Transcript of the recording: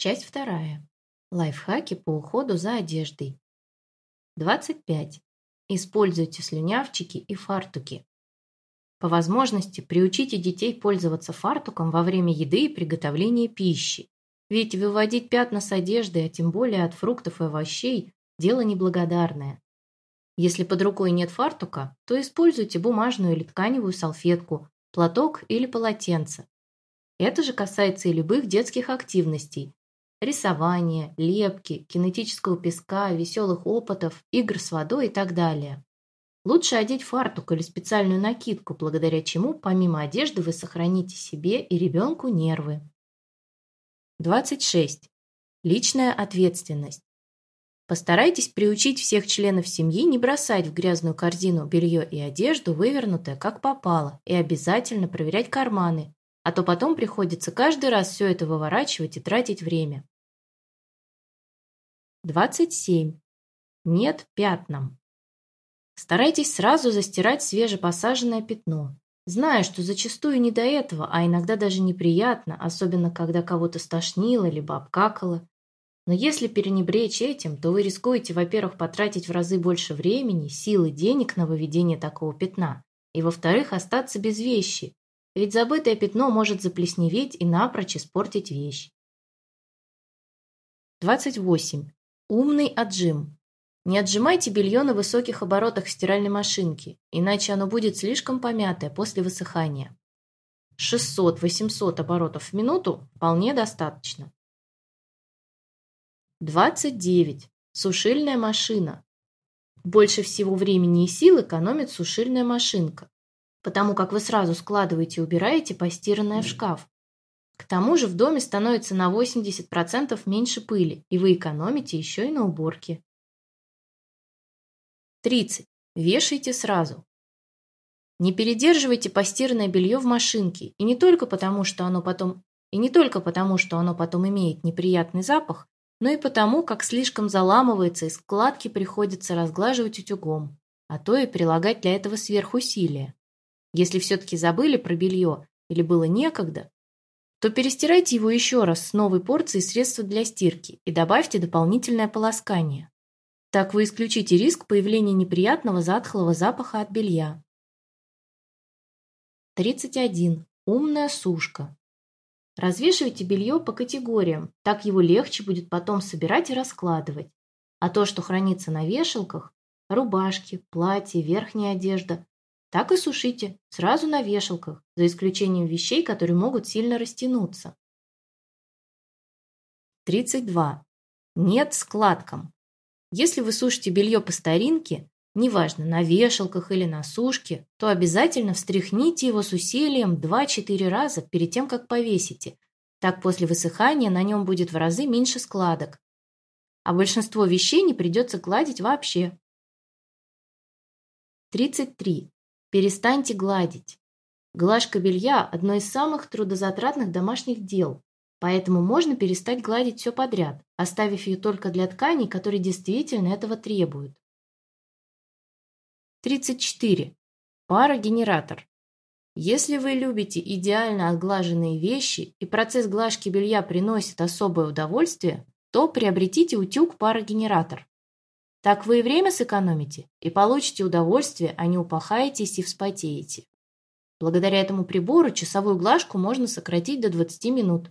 Часть вторая. Лайфхаки по уходу за одеждой. 25. Используйте слюнявчики и фартуки. По возможности приучите детей пользоваться фартуком во время еды и приготовления пищи. Ведь выводить пятна с одежды, а тем более от фруктов и овощей, дело неблагодарное. Если под рукой нет фартука, то используйте бумажную или тканевую салфетку, платок или полотенце. Это же касается и любых детских активностей. Рисования, лепки, кинетического песка, веселых опытов, игр с водой и так далее. Лучше одеть фартук или специальную накидку, благодаря чему помимо одежды вы сохраните себе и ребенку нервы. 26. Личная ответственность. Постарайтесь приучить всех членов семьи не бросать в грязную корзину белье и одежду, вывернутое как попало, и обязательно проверять карманы, а то потом приходится каждый раз все это выворачивать и тратить время. 27. Нет пятнам. Старайтесь сразу застирать свежепосаженное пятно, зная, что зачастую не до этого, а иногда даже неприятно, особенно когда кого-то стошнило либо обкакало. Но если перенебречь этим, то вы рискуете, во-первых, потратить в разы больше времени, сил и денег на выведение такого пятна, и, во-вторых, остаться без вещи, ведь забытое пятно может заплесневеть и напрочь испортить вещь. 28. Умный отжим. Не отжимайте белье на высоких оборотах стиральной машинки, иначе оно будет слишком помятое после высыхания. 600-800 оборотов в минуту вполне достаточно. 29. Сушильная машина. Больше всего времени и сил экономит сушильная машинка, потому как вы сразу складываете и убираете постиранное в шкаф. К тому же в доме становится на 80% меньше пыли, и вы экономите еще и на уборке. 30. Вешайте сразу. Не передерживайте постиранное белье в машинке, и не только потому, что оно потом и не только потому, что оно потом имеет неприятный запах, но и потому, как слишком заламывается и складки приходится разглаживать утюгом, а то и прилагать для этого сверхусилия. Если все-таки забыли про белье или было некогда, то перестирайте его еще раз с новой порцией средства для стирки и добавьте дополнительное полоскание. Так вы исключите риск появления неприятного затхлого запаха от белья. 31. Умная сушка. Развешивайте белье по категориям, так его легче будет потом собирать и раскладывать. А то, что хранится на вешалках, рубашки, платья, верхняя одежда, так и сушите сразу на вешалках, за исключением вещей, которые могут сильно растянуться. 32. Нет складкам. Если вы сушите белье по старинке, неважно, на вешалках или на сушке, то обязательно встряхните его с усилием 2-4 раза перед тем, как повесите. Так после высыхания на нем будет в разы меньше складок. А большинство вещей не придется гладить вообще. 33. Перестаньте гладить. Глажка белья – одно из самых трудозатратных домашних дел, поэтому можно перестать гладить все подряд, оставив ее только для тканей, которые действительно этого требуют. 34. Парогенератор. Если вы любите идеально отглаженные вещи и процесс глажки белья приносит особое удовольствие, то приобретите утюг-парогенератор. Так вы и время сэкономите, и получите удовольствие, а не упахаетесь и вспотеете. Благодаря этому прибору часовую глажку можно сократить до 20 минут.